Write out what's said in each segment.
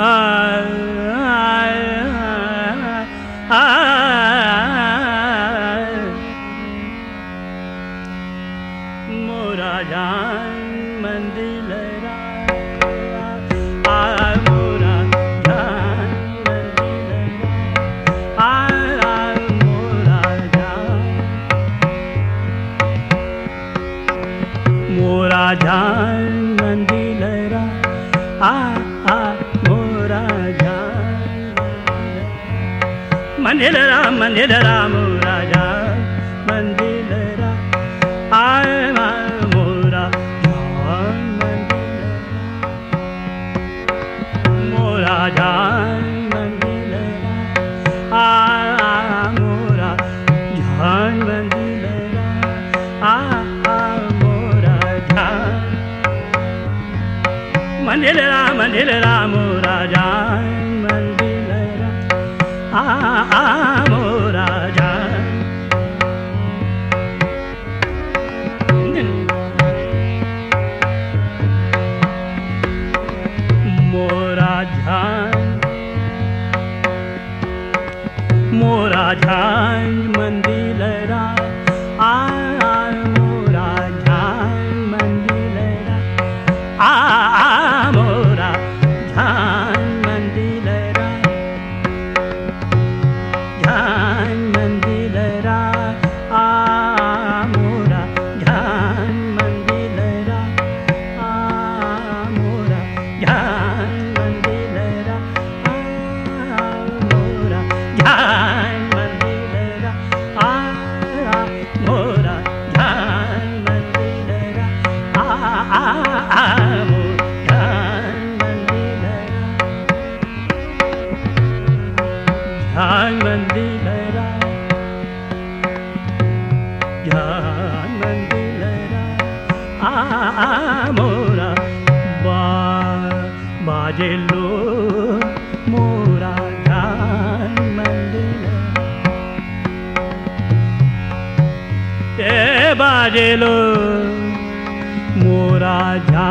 I मंदिर राम राजा मंदिर आय मोरा, जान मंदिर मोरा, जान मंदिर आ मोरा, जान मंदिर आ मोरा, जान मंदिर राम मंदिर राम मोरा, जान मंदिर राम मोरा जा मंदिर मोरा बा बाजेलो मोरा लो मोरा ए बाजेलो मोरा जा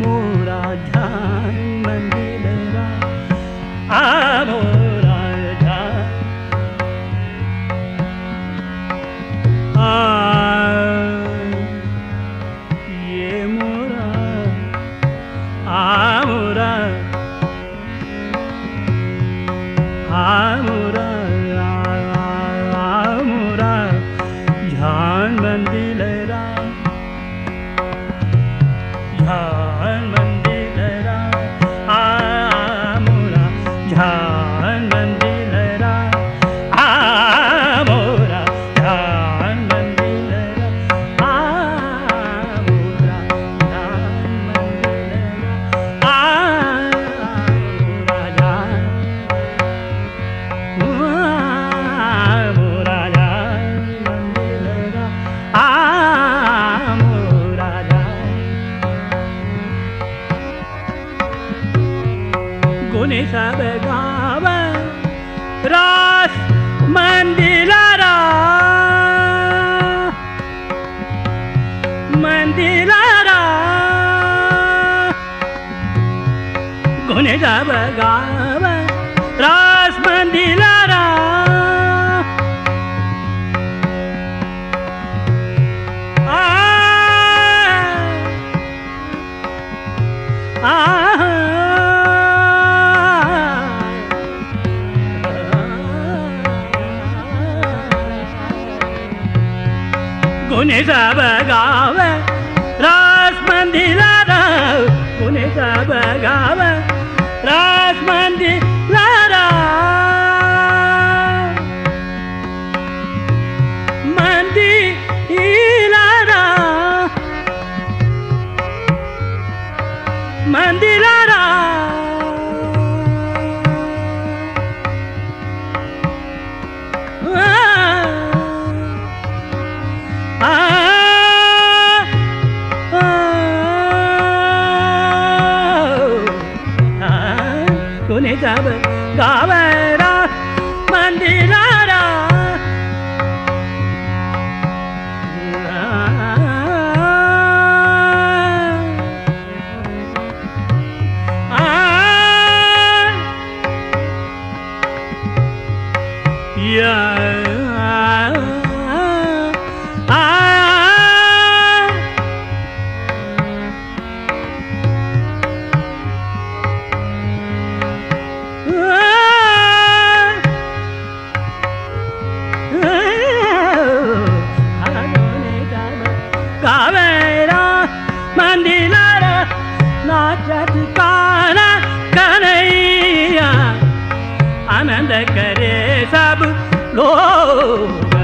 मोरा ध्यान मंदिरा आ मोरा ध्यान आ ये मोरा आ मोरा आ मोरा सब गाव रास मंदिर मंदिलारा गुण जब गा गावगाव सब लोग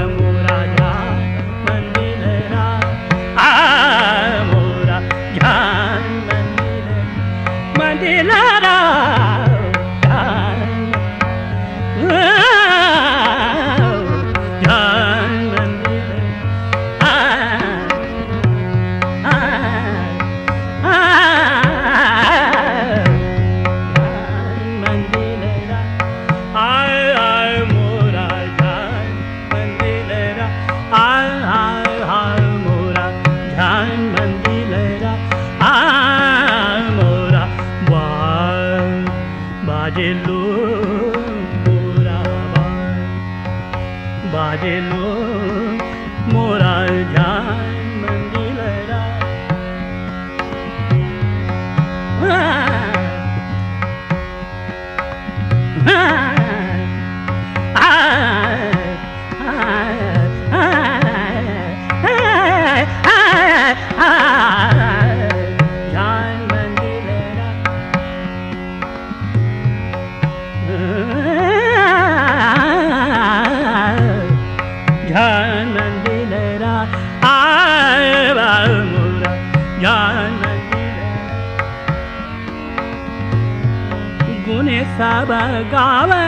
காவ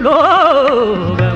loga